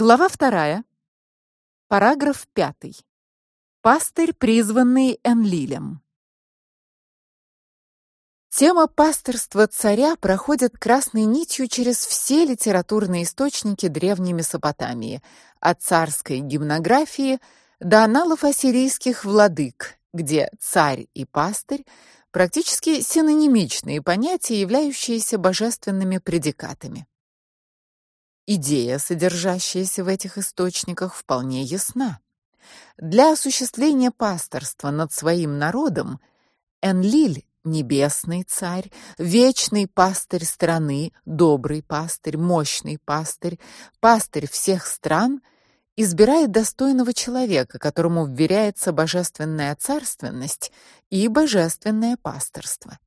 Глава вторая. Параграф 5. Пастырь, призванный Энлилем. Тема пастырства царя проходит красной нитью через все литературные источники древней Месопотамии, от царской гимнографии до аналов ассирийских владык, где царь и пастырь практически синонимичные понятия, являющиеся божественными предикатами. Идея, содержащаяся в этих источниках, вполне ясна. Для осуществления пасторства над своим народом Энлиль небесный царь, вечный пастырь страны, добрый пастырь, мощный пастырь, пастырь всех стран избирает достойного человека, которому вверяется божественная царственность и божественное пасторство.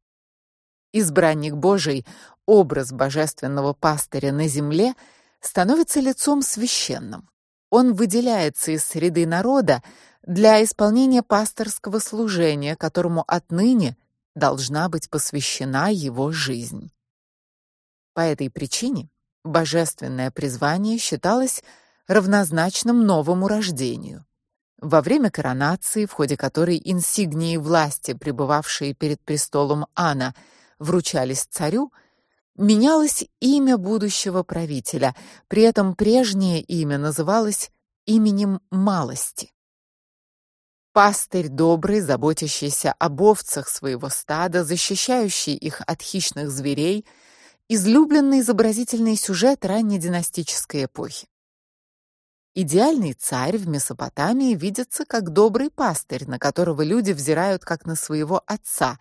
Избранник Божий, образ божественного пастыря на земле — становится лицом священным. Он выделяется из среды народа для исполнения пасторского служения, которому отныне должна быть посвящена его жизнь. По этой причине божественное призвание считалось равнозначным новому рождению. Во время коронации, в ходе которой инсигнии власти, пребывавшие перед престолом Ана, вручались царю, менялось имя будущего правителя, при этом прежнее имя называлось именем малости. Пастырь добрый, заботящийся об овцах своего стада, защищающий их от хищных зверей, излюбленный изобразительный сюжет раннединастической эпохи. Идеальный царь в Месопотамии видится как добрый пастырь, на которого люди взирают как на своего отца,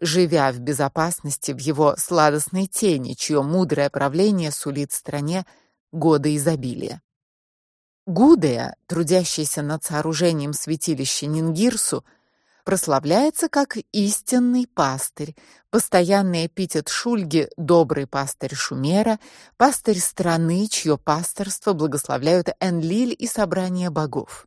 живя в безопасности в его сладостной тени, чье мудрое правление сулит стране годы изобилия. Гудея, трудящийся над сооружением святилища Нингирсу, прославляется как истинный пастырь. Постоянный эпитет Шульги добрый пастырь Шумера, пастырь страны, чье пасторство благословляют Энлиль и собрание богов.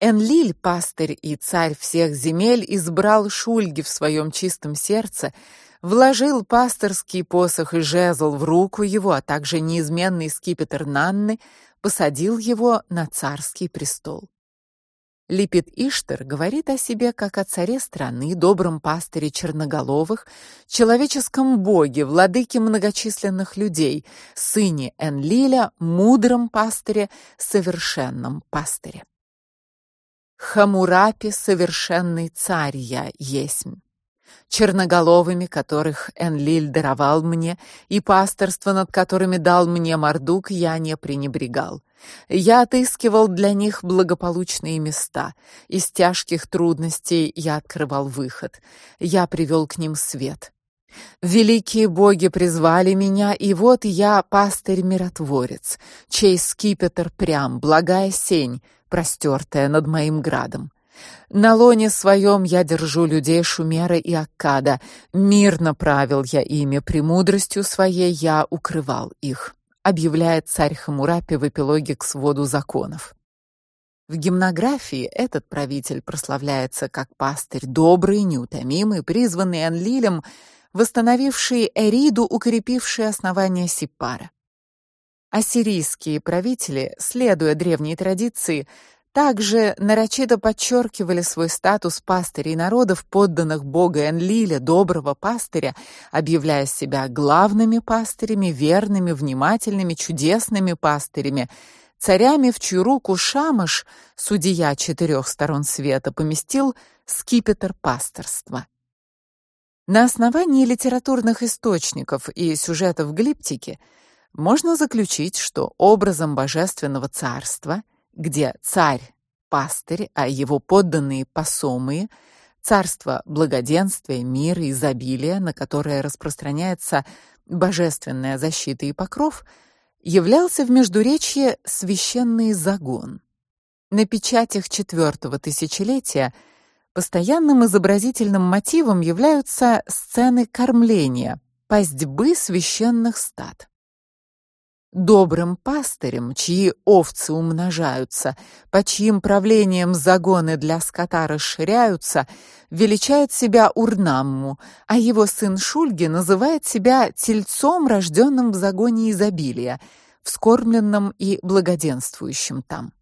Энлиль, пастырь и царь всех земель, избрал Шульги в своем чистом сердце, вложил пасторский посох и жезл в руку его, а также неизменный скипетр Нанны, посадил его на царский престол. Липит Иштар говорит о себе как о царе страны, добром пастыре черноголовых, человеческом боге, владыке многочисленных людей, сыне Энлиля, мудром пастыре, совершенном пастыре. Хамурапи совершенный царь я есмь черноголовыми, которых Энлиль даровал мне, и пасторство, над которыми дал мне Мардук, я не пренебрегал. Я отыскивал для них благополучные места. Из тяжких трудностей я открывал выход. Я привел к ним свет. Великие боги призвали меня, и вот я пастырь-миротворец, чей скипетр прям, благая сень, простертая над моим градом. На лоне своем я держу людей Шумера и Аккада, мирно правил я ими, премудростью своей я укрывал их объявляет царь Хамурапи в эпилоге к своду законов. В гимнографии этот правитель прославляется как пастырь добрый, неутомимый, призванный Энлилем, восстановивший Эриду, укрепивший основания Сиппара. Ассирийские правители, следуя древней традиции, также нарочито подчеркивали свой статус пастырей народов, подданных Бога Энлиля, доброго пастыря, объявляя себя главными пастырями, верными, внимательными, чудесными пастырями, царями, в чью руку Шамаш, судья четырех сторон света, поместил скипетр пасторства. На основании литературных источников и сюжетов глиптики можно заключить, что образом божественного царства – где царь пастырь, а его подданные посомые, царство благоденствия, мира и изобилия, на которое распространяется божественная защита и покров, являлся в Междуречье священный загон. На печатях четвертого тысячелетия постоянным изобразительным мотивом являются сцены кормления, пастьбы священных стад добрым пастырем, чьи овцы умножаются, по чьим правлением загоны для скота расширяются, величает себя Урнамму, а его сын Шульги называет себя тельцом, рожденным в загоне изобилия. вскормленным и благоденствующим там.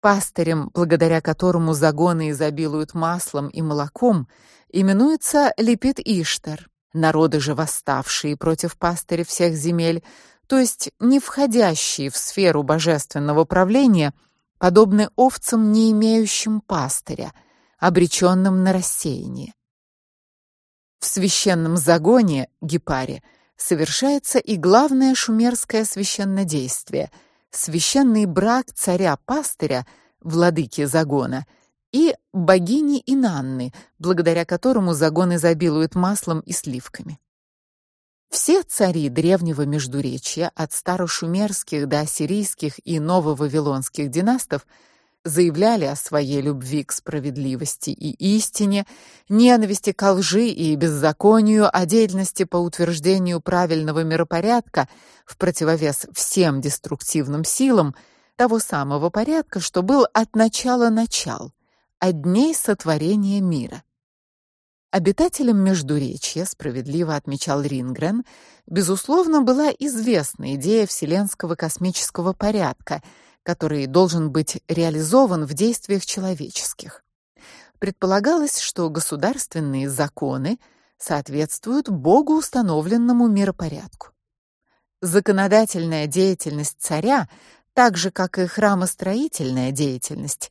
Пастырем, благодаря которому загоны изобилуют маслом и молоком, именуется Лепит Иштар. Народы же восставшие против пастыря всех земель, то есть не входящие в сферу божественного правления, подобны овцам, не имеющим пастыря, обреченным на рассеяние. В священном загоне гепаре совершается и главное шумерское священнодействие священный брак царя-пастыря, владыки загона, и богини Инанны, благодаря которому загон изобилует маслом и сливками. Все цари древнего Междуречья, от старошумерских до ассирийских и нововавилонских династов, заявляли о своей любви к справедливости и истине, ненависти к лжи и беззаконию, о деятельности по утверждению правильного миропорядка в противовес всем деструктивным силам того самого порядка, что был от начала начал, от дней сотворения мира. Обитателям Междуречья, справедливо отмечал Рингрен, безусловно, была известна идея вселенского космического порядка — который должен быть реализован в действиях человеческих. Предполагалось, что государственные законы соответствуют Богу установленному миропорядку. Законодательная деятельность царя, так же как и храмостроительная деятельность,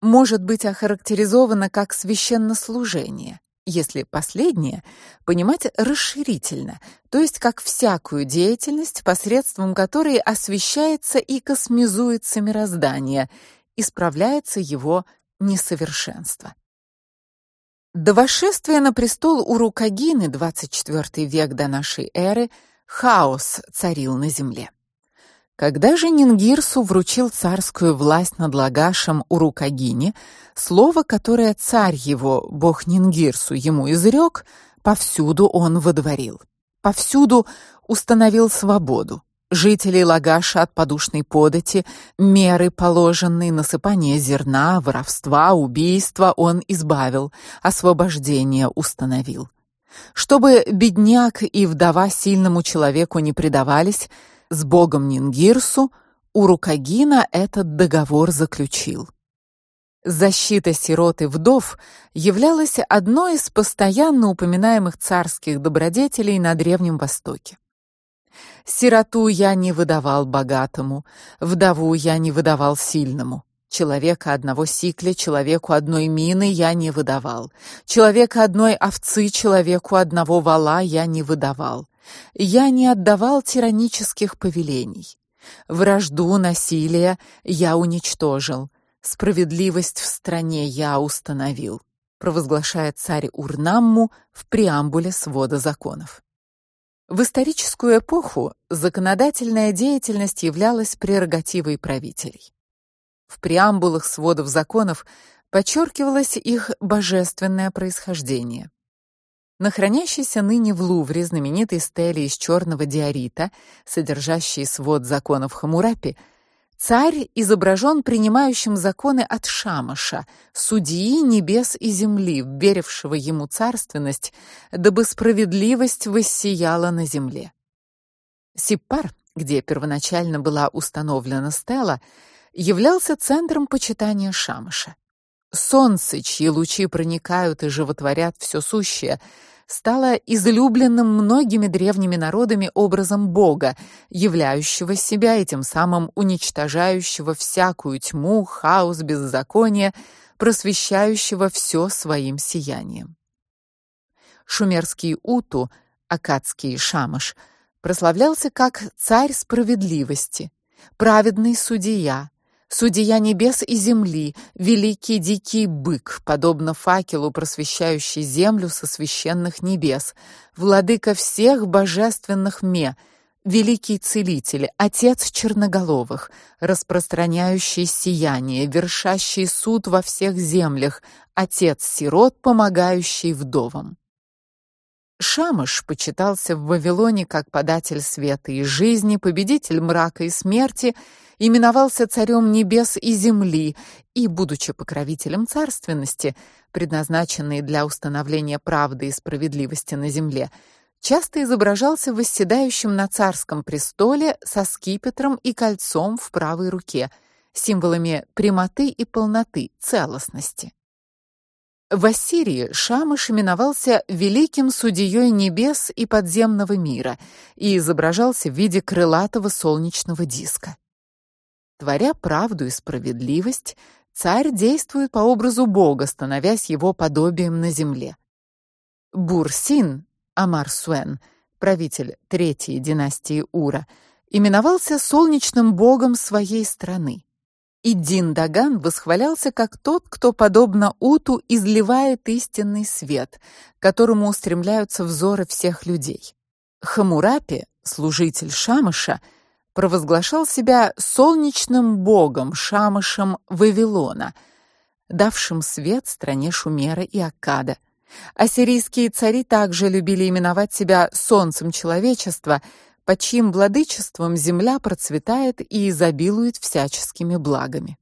может быть охарактеризована как священнослужение если последнее понимать расширительно, то есть как всякую деятельность, посредством которой освещается и космизуется мироздание, исправляется его несовершенство. До восшествия на престол Урукагины 24 век до нашей эры хаос царил на земле. Когда же Нингирсу вручил царскую власть над Лагашем Урукагине, слово, которое царь его, бог Нингирсу, ему изрек, повсюду он водворил. Повсюду установил свободу. Жителей Лагаша от подушной подати, меры положенные, насыпание зерна, воровства, убийства он избавил, освобождение установил. Чтобы бедняк и вдова сильному человеку не предавались, с богом Нингирсу Урукагина этот договор заключил. Защита сирот и вдов являлась одной из постоянно упоминаемых царских добродетелей на Древнем Востоке. Сироту я не выдавал богатому, вдову я не выдавал сильному. Человека одного сикля человеку одной мины я не выдавал. Человека одной овцы человеку одного вала я не выдавал. Я не отдавал тиранических повелений. Вражду, насилие я уничтожил. Справедливость в стране я установил, провозглашает царь Урнамму в преамбуле свода законов. В историческую эпоху законодательная деятельность являлась прерогативой правителей. В преамбулах сводов законов подчеркивалось их божественное происхождение. На хранящейся ныне в Лувре знаменитой стеле из черного диорита, содержащей свод законов Хамурапи, царь изображен принимающим законы от Шамаша, судьи небес и земли, верившего ему царственность, дабы справедливость воссияла на земле. Сиппар, где первоначально была установлена стела, являлся центром почитания Шамаша. Солнце, чьи лучи проникают и животворят все сущее, стало излюбленным многими древними народами образом бога, являющего себя и тем самым уничтожающего всякую тьму, хаос, беззаконие, просвещающего все своим сиянием. Шумерский Уту, акадский Шамаш, прославлялся как царь справедливости, праведный судья, Судья небес и земли, великий дикий бык, подобно факелу, просвещающий землю со священных небес, владыка всех божественных ме, великий целитель, отец черноголовых, распространяющий сияние, вершащий суд во всех землях, отец сирот, помогающий вдовам. Шамаш почитался в Вавилоне как податель света и жизни, победитель мрака и смерти именовался царем небес и земли и, будучи покровителем царственности, предназначенной для установления правды и справедливости на земле, часто изображался восседающим на царском престоле со скипетром и кольцом в правой руке, символами прямоты и полноты, целостности. В Ассирии Шамыш именовался великим судьей небес и подземного мира и изображался в виде крылатого солнечного диска. Творя правду и справедливость, царь действует по образу Бога, становясь его подобием на земле. Бурсин, Амар-Суэн, правитель третьей династии Ура, именовался солнечным богом своей страны. И Дин-Даган восхвалялся как тот, кто подобно Уту изливает истинный свет, к которому устремляются взоры всех людей. Хамурапи, служитель Шамыша, провозглашал себя солнечным богом Шамышем Вавилона, давшим свет стране Шумера и Аккада. Ассирийские цари также любили именовать себя солнцем человечества, под чьим владычеством земля процветает и изобилует всяческими благами.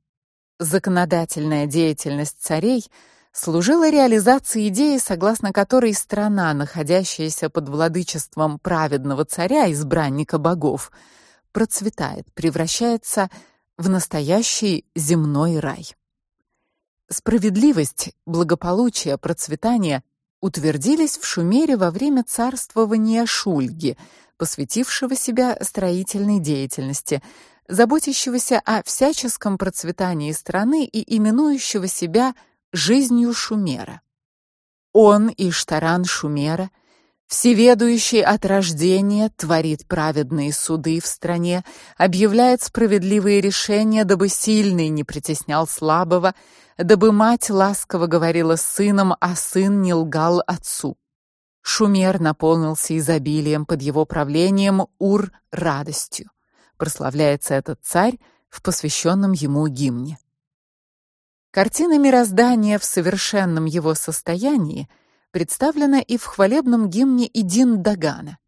Законодательная деятельность царей служила реализации идеи, согласно которой страна, находящаяся под владычеством праведного царя, избранника богов, процветает, превращается в настоящий земной рай. Справедливость, благополучие, процветание утвердились в Шумере во время царствования Шульги, посвятившего себя строительной деятельности, заботящегося о всяческом процветании страны и именующего себя жизнью Шумера. Он, Иштаран Шумера, Всеведущий от рождения творит праведные суды в стране, объявляет справедливые решения, дабы сильный не притеснял слабого, дабы мать ласково говорила с сыном, а сын не лгал отцу. Шумер наполнился изобилием под его правлением, Ур радостью. Прославляется этот царь в посвященном ему гимне. Картина мироздания в совершенном его состоянии — представлена и в хвалебном гимне Идин Дагана.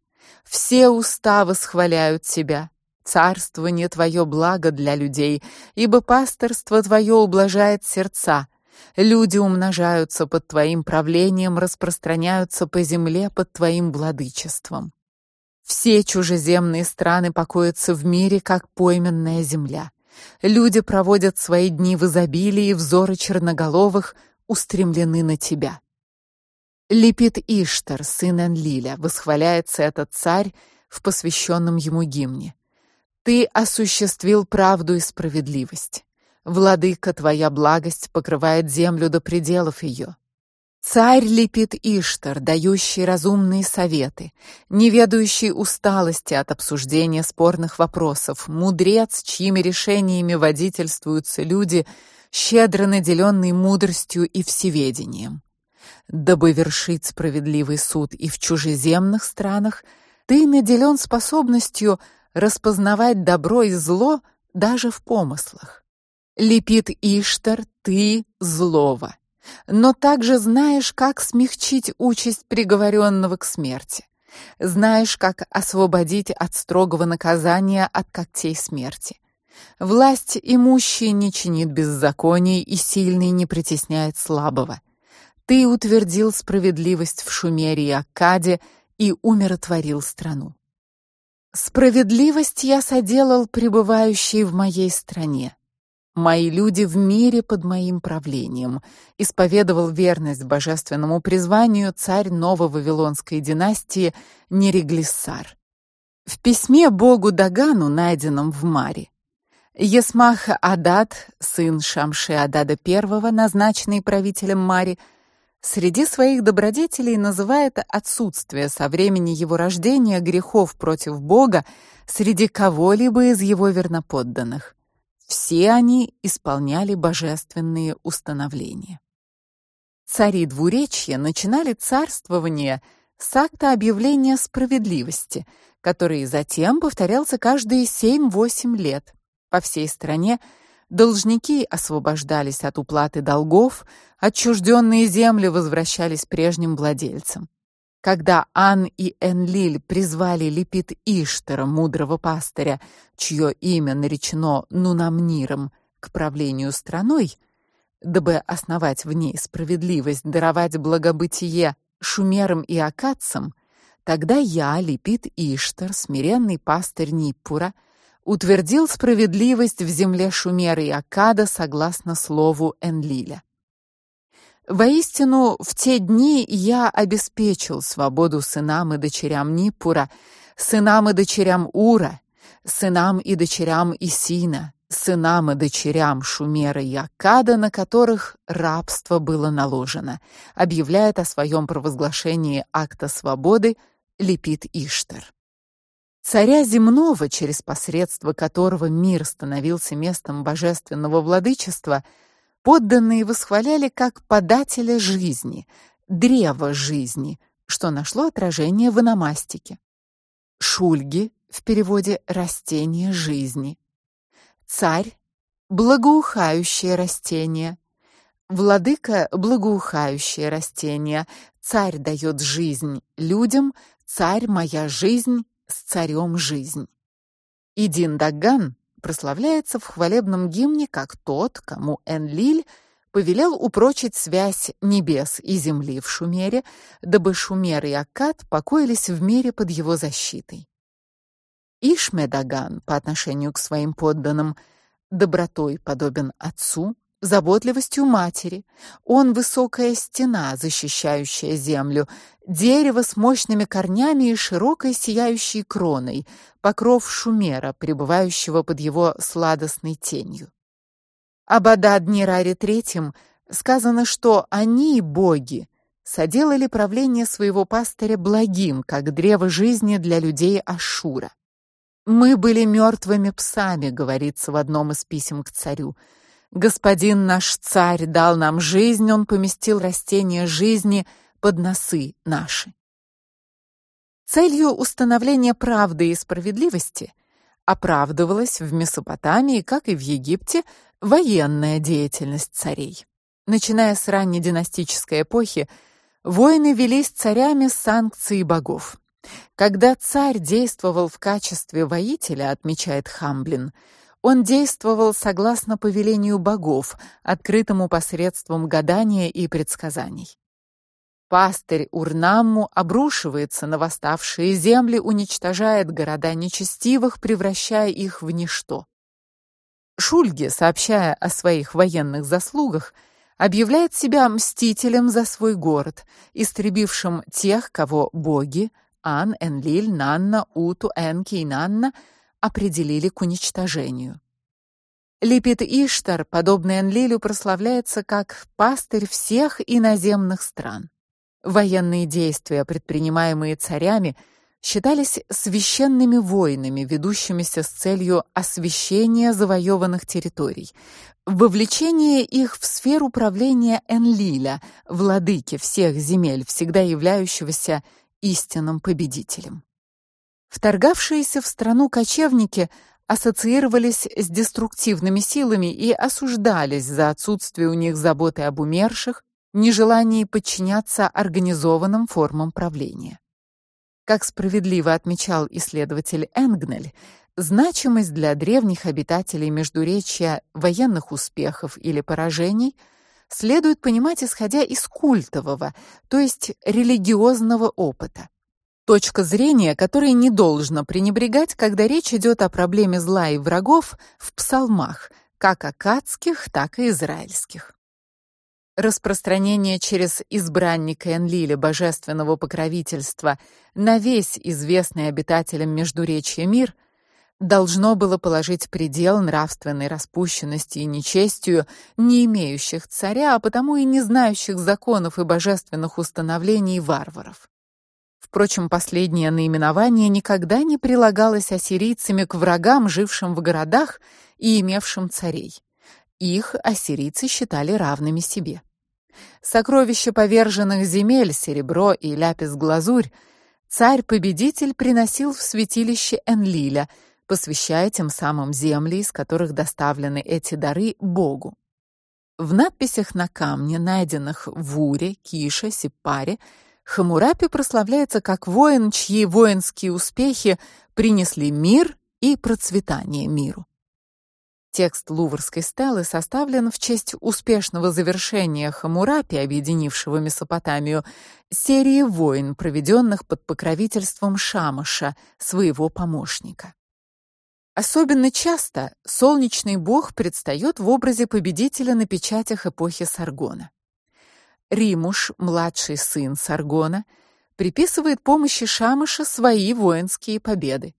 Все уста восхваляют тебя. Царствование твое благо для людей, ибо пасторство твое ублажает сердца. Люди умножаются под твоим правлением, распространяются по земле под твоим владычеством. Все чужеземные страны покоятся в мире, как пойменная земля. Люди проводят свои дни в изобилии, взоры черноголовых устремлены на тебя. Лепит Иштар, сын Энлиля, восхваляется этот царь в посвященном ему гимне. Ты осуществил правду и справедливость. Владыка, твоя благость покрывает землю до пределов ее. Царь лепит Иштар, дающий разумные советы, не ведающий усталости от обсуждения спорных вопросов, мудрец, чьими решениями водительствуются люди, щедро наделенные мудростью и всеведением. Дабы вершить справедливый суд и в чужеземных странах, ты наделен способностью распознавать добро и зло даже в помыслах. Лепит Иштар, ты злого, но также знаешь, как смягчить участь приговоренного к смерти. Знаешь, как освободить от строгого наказания от когтей смерти. Власть имущий не чинит беззаконий, и сильный не притесняет слабого. Ты утвердил справедливость в Шумере и Аккаде и умиротворил страну. Справедливость я соделал пребывающей в моей стране. Мои люди в мире под моим правлением. Исповедовал верность божественному призванию царь новой вавилонской династии Нереглиссар. В письме богу Дагану, найденном в Маре, Есмах Адад, сын Шамши Адада I, назначенный правителем Мари, Среди своих добродетелей называет отсутствие со времени его рождения грехов против Бога среди кого-либо из его верноподданных. Все они исполняли божественные установления. Цари двуречья начинали царствование с акта объявления справедливости, который затем повторялся каждые 7-8 лет. По всей стране Должники освобождались от уплаты долгов, отчужденные земли возвращались прежним владельцам. Когда Ан и Энлиль призвали Лепит Иштара, мудрого пастыря, чье имя наречено Нунамниром, к правлению страной, дабы основать в ней справедливость, даровать благобытие шумерам и акадцам, Тогда я, Липит Иштар, смиренный пастырь Ниппура, утвердил справедливость в земле Шумера и Аккада согласно слову Энлиля. Воистину, в те дни я обеспечил свободу сынам и дочерям Ниппура, сынам и дочерям Ура, сынам и дочерям Исина, сынам и дочерям Шумера и Аккада, на которых рабство было наложено, объявляет о своем провозглашении акта свободы Лепит Иштар. Царя земного, через посредство которого мир становился местом божественного владычества, подданные восхваляли как подателя жизни, древа жизни, что нашло отражение в ономастике. Шульги в переводе растение жизни. Царь благоухающее растение. Владыка благоухающее растение. Царь дает жизнь людям, царь моя жизнь, с царем жизнь. Идин Даган прославляется в хвалебном гимне как тот, кому Энлиль повелел упрочить связь небес и земли в Шумере, дабы Шумер и Аккад покоились в мире под его защитой. Ишмедаган по отношению к своим подданным добротой подобен отцу, заботливостью матери. Он высокая стена, защищающая землю, дерево с мощными корнями и широкой сияющей кроной, покров шумера, пребывающего под его сладостной тенью. Об Адад-Нираре III сказано, что они, боги, соделали правление своего пастыря благим, как древо жизни для людей Ашура. Мы были мертвыми псами, говорится в одном из писем к царю. Господин наш царь дал нам жизнь, он поместил растение жизни под носы наши. Целью установления правды и справедливости оправдывалась в Месопотамии, как и в Египте, военная деятельность царей. Начиная с ранней династической эпохи, войны велись царями с санкцией богов. Когда царь действовал в качестве воителя, отмечает Хамблин, он действовал согласно повелению богов, открытому посредством гадания и предсказаний. Пастырь Урнамму обрушивается на восставшие земли, уничтожает города нечестивых, превращая их в ничто. Шульге, сообщая о своих военных заслугах, объявляет себя мстителем за свой город, истребившим тех, кого боги Ан, Энлиль, Нанна, Уту, Энки и Нанна определили к уничтожению. Липит Иштар, подобный Энлилю, прославляется как пастырь всех иноземных стран. Военные действия, предпринимаемые царями, считались священными войнами, ведущимися с целью освящения завоеванных территорий, вовлечение их в сферу правления Энлиля, владыки всех земель, всегда являющегося истинным победителем. Вторгавшиеся в страну кочевники ассоциировались с деструктивными силами и осуждались за отсутствие у них заботы об умерших, нежелание подчиняться организованным формам правления. Как справедливо отмечал исследователь Энгнель, значимость для древних обитателей Междуречья военных успехов или поражений – следует понимать исходя из культового, то есть религиозного опыта. Точка зрения, которой не должно пренебрегать, когда речь идет о проблеме зла и врагов в псалмах, как акадских, так и израильских. Распространение через избранника Энлиля божественного покровительства на весь известный обитателям Междуречья мир – должно было положить предел нравственной распущенности и нечестию не имеющих царя, а потому и не знающих законов и божественных установлений варваров. Впрочем, последнее наименование никогда не прилагалось ассирийцами к врагам, жившим в городах и имевшим царей. Их ассирийцы считали равными себе. Сокровища поверженных земель, серебро и ляпис-глазурь, царь-победитель приносил в святилище Энлиля – посвящая тем самым земли, из которых доставлены эти дары, Богу. В надписях на камне, найденных в Уре, Кише, Сипаре, Хамурапи прославляется как воин, чьи воинские успехи принесли мир и процветание миру. Текст Луврской стелы составлен в честь успешного завершения Хаммурапи, объединившего Месопотамию, серии войн, проведенных под покровительством Шамаша, своего помощника. Особенно часто солнечный бог предстает в образе победителя на печатях эпохи Саргона. Римуш, младший сын Саргона, приписывает помощи Шамаша свои воинские победы.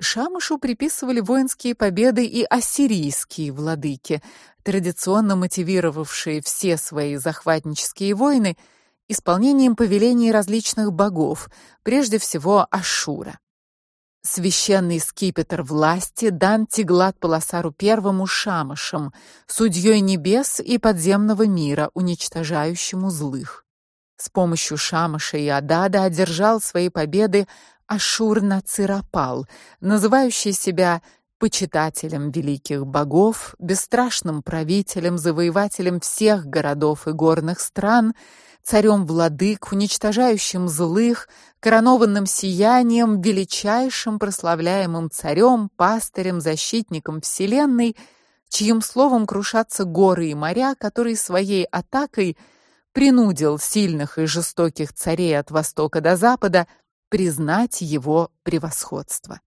Шамашу приписывали воинские победы и ассирийские владыки, традиционно мотивировавшие все свои захватнические войны исполнением повелений различных богов, прежде всего Ашура. Священный скипетр власти дан Тиглат-Паласару первому Шамашем, судьей небес и подземного мира, уничтожающему злых. С помощью Шамаша и Адада одержал свои победы Ашур-Нацирапал, называющий себя почитателем великих богов, бесстрашным правителем, завоевателем всех городов и горных стран, царем-владык, уничтожающим злых, коронованным сиянием, величайшим прославляемым царем, пастырем, защитником вселенной, чьим словом крушатся горы и моря, который своей атакой принудил сильных и жестоких царей от востока до запада признать его превосходство.